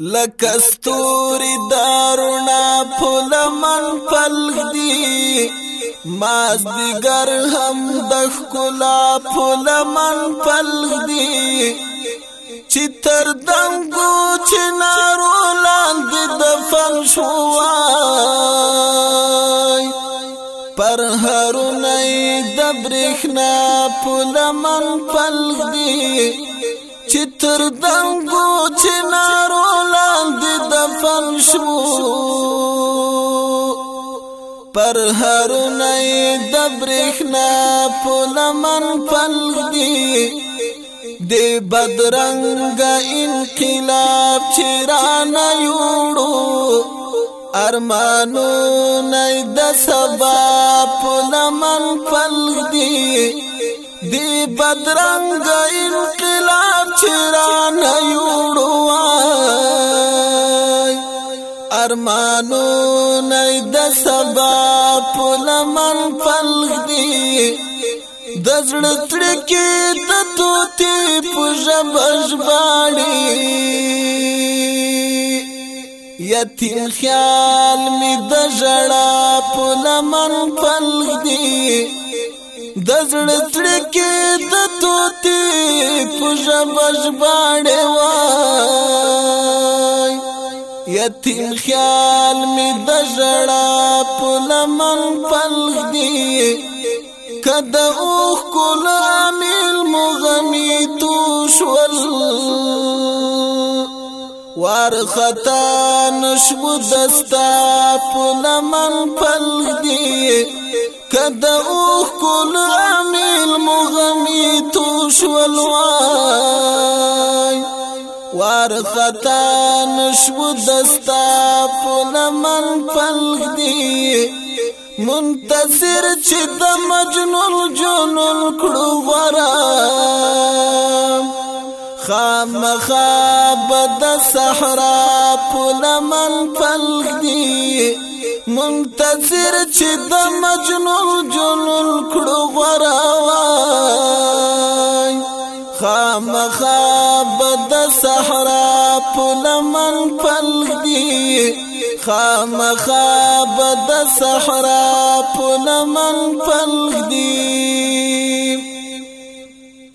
لکه ستوري دارونا پل من پلغ دی ماز دیگر هم د ښکلا پل من پلغ دی چې تر دنګو چې نارو لاندې دفن شوای پر هرونه د برېښنا پل من پلغ دی چې تر دنګو چې نارو پر هرونه د برېښنا په لمن پلغ دی د بدرنګ انقلاب چیرانه یوړو ارمانو نه د سبا په لمن پلغ دی دی بدرنګ انقلاب چران یوړو ارمانو نه د سبا ټول من پلغ دی د زړه تړ کې د توتي پوجب ژباړي یتیم خیال می د ژړا په لمن پلغ دی د زړه تړ کې د توتي پوجب ژباړي یتیم خیال می د ژړا په لمن پلغ دی کده اوخ کول امیل مغمی تو شول وار خطا نشو دستا په لمن پلغ دی کده اوخ کول امیل مغمی تو شول وار ورثتا نشو دستا پلمن پلک دی منتصر چې د مجنون جنون کړو ورا خامخا بد صحرا پلمن پلک دی منتصر چې د خامخا بد صحرا پلمن پلک دی خامخا بد صحرا پلمن پلک دی